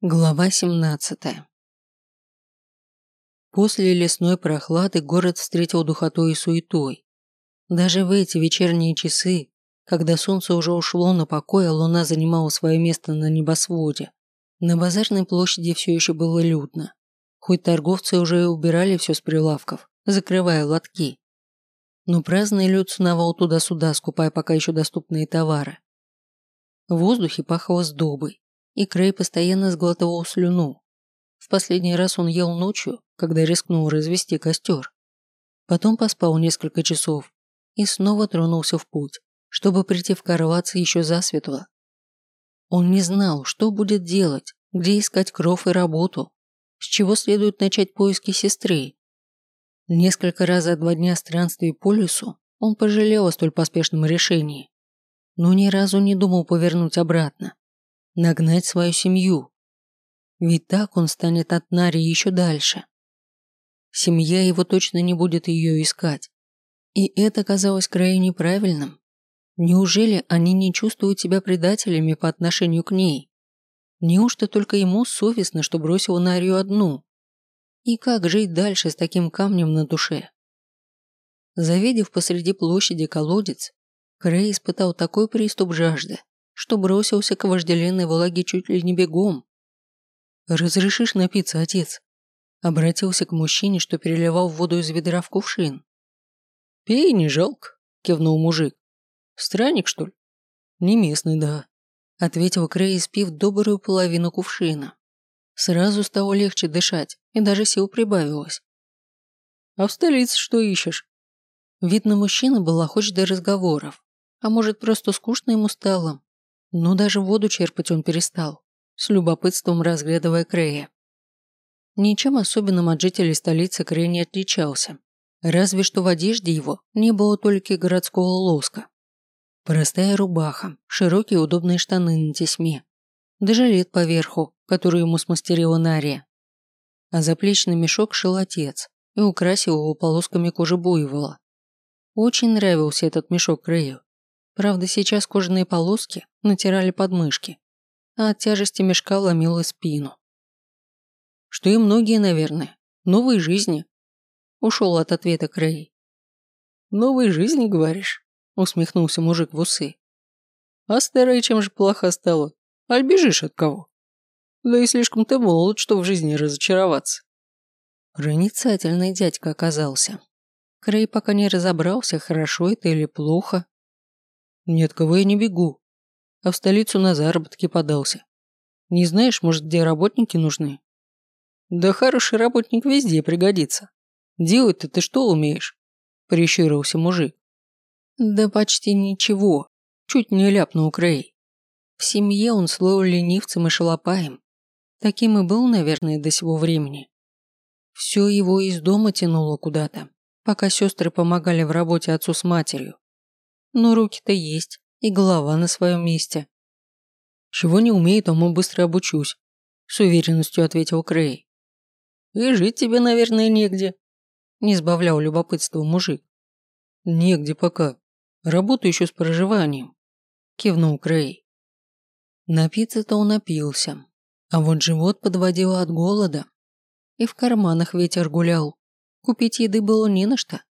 Глава 17 После лесной прохлады город встретил духотой и суетой. Даже в эти вечерние часы, когда солнце уже ушло на покой, а луна занимала свое место на небосводе, на базарной площади все еще было людно. Хоть торговцы уже и убирали все с прилавков, закрывая лотки. Но праздный люд сновал туда-сюда, скупая пока еще доступные товары. В воздухе пахло сдобой, и Крей постоянно сглотывал слюну. В последний раз он ел ночью, когда рискнул развести костер. Потом поспал несколько часов и снова тронулся в путь, чтобы прийти в Карвац еще засветло. Он не знал, что будет делать, где искать кров и работу, с чего следует начать поиски сестры. Несколько раз за два дня странствий по лесу он пожалел о столь поспешном решении, но ни разу не думал повернуть обратно нагнать свою семью. Ведь так он станет от Нари еще дальше. Семья его точно не будет ее искать. И это казалось крайне неправильным. Неужели они не чувствуют себя предателями по отношению к ней? Неужто только ему совестно, что бросил Нарию одну? И как жить дальше с таким камнем на душе? Завидев посреди площади колодец, Крей испытал такой приступ жажды, что бросился к вожделенной влаге чуть ли не бегом. «Разрешишь напиться, отец?» Обратился к мужчине, что переливал воду из ведра в кувшин. «Пей, не жалко», – кивнул мужик. «Странник, что ли?» «Не местный, да», – ответил Крей, спив добрую половину кувшина. Сразу стало легче дышать, и даже сил прибавилось. «А в столице что ищешь?» Видно, мужчина был охоч до разговоров. А может, просто скучно ему стало, но даже воду черпать он перестал, с любопытством разглядывая Крея. Ничем особенным от жителей столицы Крей не отличался, разве что в одежде его не было только городского лоска. Простая рубаха, широкие удобные штаны на тесьме, да жилет поверху, который ему смастерила Нария. А заплечный мешок шил отец и украсил его полосками кожи буйвола. Очень нравился этот мешок Крею. Правда, сейчас кожаные полоски натирали подмышки, а от тяжести мешка ломило спину. Что и многие, наверное. Новые жизни. Ушел от ответа Крей. «Новой жизни, говоришь?» усмехнулся мужик в усы. «А старая чем же плохо стала? Аль бежишь от кого? Да и слишком ты молод, что в жизни разочароваться». Проницательный дядька оказался. Крей пока не разобрался, хорошо это или плохо, нет, кого я не бегу. А в столицу на заработки подался. Не знаешь, может, где работники нужны? Да хороший работник везде пригодится. Делать-то ты что умеешь? Прищурился мужик. Да почти ничего. Чуть не ляпнул Крей. В семье он слыл ленивцем и шалопаем. Таким и был, наверное, до сего времени. Все его из дома тянуло куда-то, пока сестры помогали в работе отцу с матерью. Но руки-то есть, и голова на своем месте. Чего не умею, тому быстро обучусь, с уверенностью ответил Крей. И жить тебе, наверное, негде. Не сбавлял любопытства мужик. Негде пока. Работаю еще с проживанием. Кивнул Крей. Напиться-то он напился, а вот живот подводил от голода. И в карманах ветер гулял. Купить еды было не на что.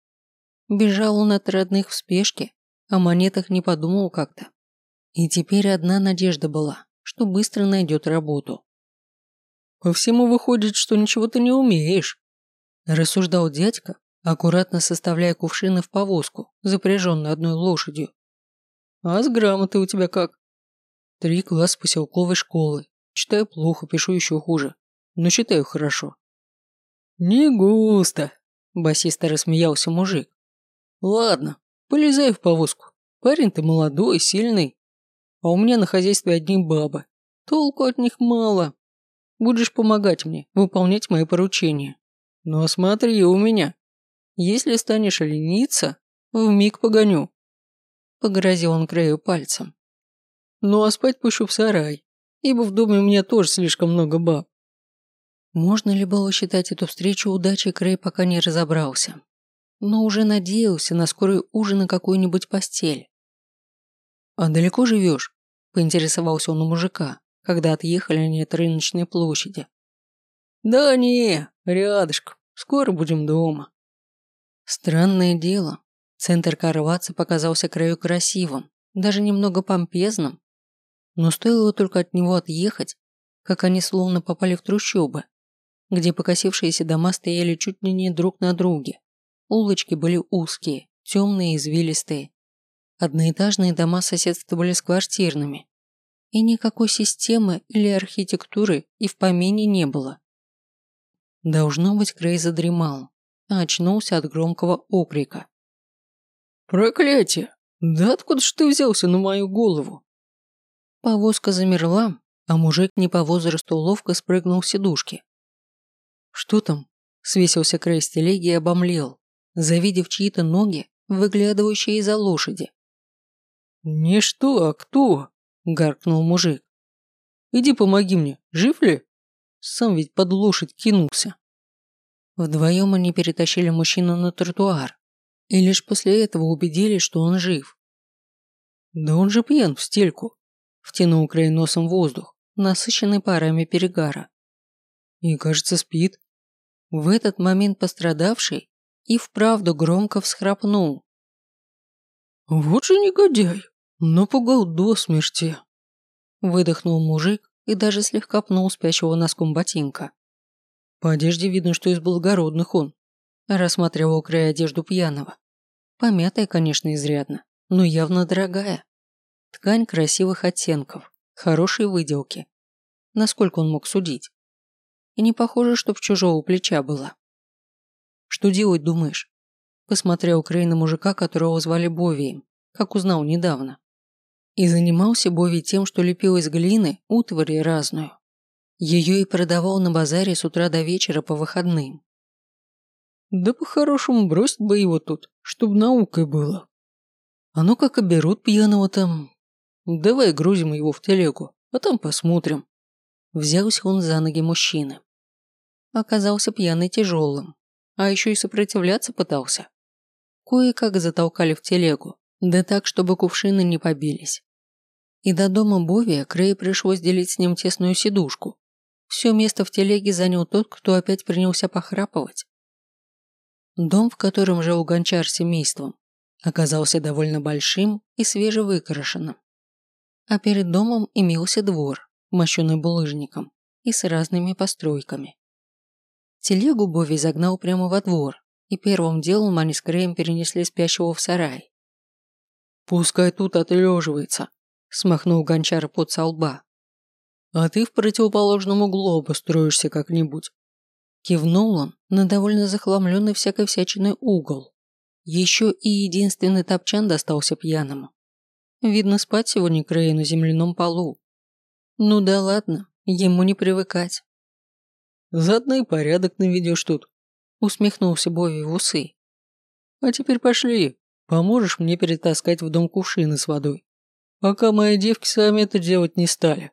Бежал он от родных в спешке, о монетах не подумал как-то. И теперь одна надежда была, что быстро найдет работу. «По всему выходит, что ничего ты не умеешь», – рассуждал дядька, аккуратно составляя кувшины в повозку, запряженную одной лошадью. «А с грамотой у тебя как?» «Три класса поселковой школы. Читаю плохо, пишу еще хуже. Но читаю хорошо». «Не густо», – басисто рассмеялся мужик. «Ладно, Полезай в повозку. Парень ты молодой, сильный. А у меня на хозяйстве одни бабы. Толку от них мало. Будешь помогать мне, выполнять мои поручения. Но смотри у меня. Если станешь лениться, вмиг погоню. Погрозил он краю пальцем. Ну а спать пущу в сарай, ибо в доме у меня тоже слишком много баб. Можно ли было считать эту встречу удачей, Крей пока не разобрался но уже надеялся на скорый ужин и какую-нибудь постель. «А далеко живешь?» – поинтересовался он у мужика, когда отъехали они от рыночной площади. «Да не, рядышком, скоро будем дома». Странное дело, центр Карваца показался краю красивым, даже немного помпезным. Но стоило только от него отъехать, как они словно попали в трущобы, где покосившиеся дома стояли чуть ли не друг на друге. Улочки были узкие, темные и извилистые. Одноэтажные дома соседствовали с квартирными. И никакой системы или архитектуры и в помине не было. Должно быть, Крей задремал, а очнулся от громкого окрика. «Проклятие! Да откуда ж ты взялся на мою голову?» Повозка замерла, а мужик не по возрасту ловко спрыгнул с сидушки. «Что там?» – свесился Крей с телеги и обомлел, завидев чьи-то ноги, выглядывающие из-за лошади. «Не что, а кто?» – гаркнул мужик. «Иди помоги мне, жив ли? Сам ведь под лошадь кинулся». Вдвоем они перетащили мужчину на тротуар и лишь после этого убедились, что он жив. «Да он же пьян в стельку», – втянул Крей носом воздух, насыщенный парами перегара. «И, кажется, спит». В этот момент пострадавший и вправду громко всхрапнул. «Вот же негодяй! Напугал до смерти!» Выдохнул мужик и даже слегка пнул спящего носком ботинка. По одежде видно, что из благородных он. Рассматривал край одежду пьяного. Помятая, конечно, изрядно, но явно дорогая. Ткань красивых оттенков, хорошей выделки. Насколько он мог судить? И не похоже, чтоб чужого плеча было. Что делать, думаешь? Посмотрел Крей на мужика, которого звали Бовием, как узнал недавно. И занимался Бови тем, что лепил из глины утвари разную. Ее и продавал на базаре с утра до вечера по выходным. Да по-хорошему бросить бы его тут, чтобы наукой было. А ну как оберут пьяного там. Давай грузим его в телегу, а там посмотрим. Взялся он за ноги мужчины. Оказался пьяный тяжелым, а еще и сопротивляться пытался. Кое-как затолкали в телегу, да так, чтобы кувшины не побились. И до дома Бовия Крей пришлось делить с ним тесную сидушку. Все место в телеге занял тот, кто опять принялся похрапывать. Дом, в котором жил гончар семейством, оказался довольно большим и свежевыкрашенным. А перед домом имелся двор, мощенный булыжником и с разными постройками. Телегу Бови загнал прямо во двор, и первым делом они с Креем перенесли спящего в сарай. «Пускай тут отлеживается», – смахнул гончар под со лба. «А ты в противоположном углу обустроишься как-нибудь». Кивнул он на довольно захламленный всякой всячиной угол. Еще и единственный топчан достался пьяному. Видно, спать сегодня Крей на земляном полу. Ну да ладно, ему не привыкать. Заодно и порядок наведешь тут», – усмехнулся Бови в усы. «А теперь пошли, поможешь мне перетаскать в дом кувшины с водой, пока мои девки сами это делать не стали.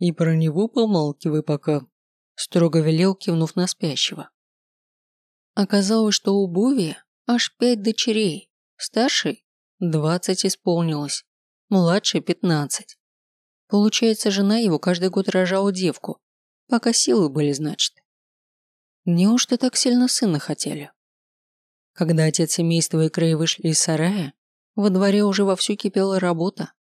И про него помалкивай пока», – строго велел, кивнув на спящего. Оказалось, что у Бови аж пять дочерей, старшей – двадцать исполнилось, младшей – пятнадцать. Получается, жена его каждый год рожала девку, Пока силы были, значит. Неужто так сильно сына хотели? Когда отец семейства и Крей вышли из сарая, во дворе уже вовсю кипела работа.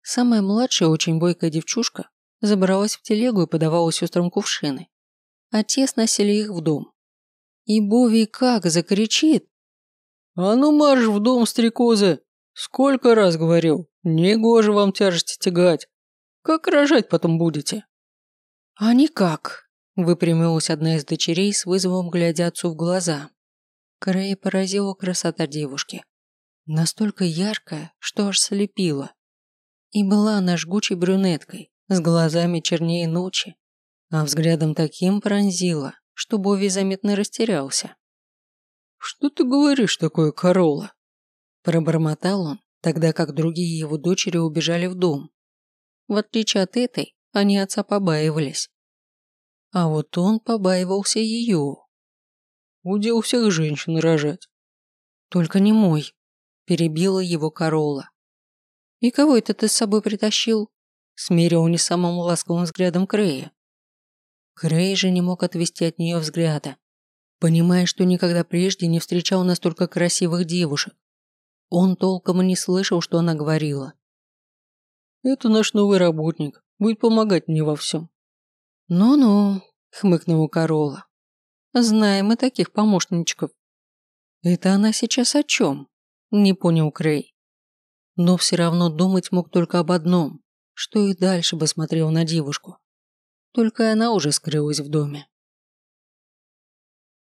Самая младшая, очень бойкая девчушка, забралась в телегу и подавала сестрам кувшины, а те сносили их в дом. И Бови как закричит. «А ну марш в дом, стрекозы! Сколько раз говорил, негоже вам тяжести тягать. Как рожать потом будете?» «А никак», – выпрямилась одна из дочерей с вызовом, глядя отцу в глаза. Корея поразила красота девушки. Настолько яркая, что аж слепила. И была она жгучей брюнеткой, с глазами чернее ночи, а взглядом таким пронзила, что Бови заметно растерялся. «Что ты говоришь такое, Корола?» Пробормотал он, тогда как другие его дочери убежали в дом. В отличие от этой, они отца побаивались. А вот он побаивался ее. Удел всех женщин рожать. Только не мой. Перебила его Корола. И кого это ты с собой притащил? смерил не самым ласковым взглядом Крея. Крей же не мог отвести от нее взгляда, понимая, что никогда прежде не встречал настолько красивых девушек. Он толком и не слышал, что она говорила. «Это наш новый работник, будет помогать мне во всем». «Ну-ну», — хмыкнула Корола. «Знаем мы таких помощничков». «Это она сейчас о чем?» – не понял Крей. Но все равно думать мог только об одном, что и дальше бы смотрел на девушку. Только она уже скрылась в доме.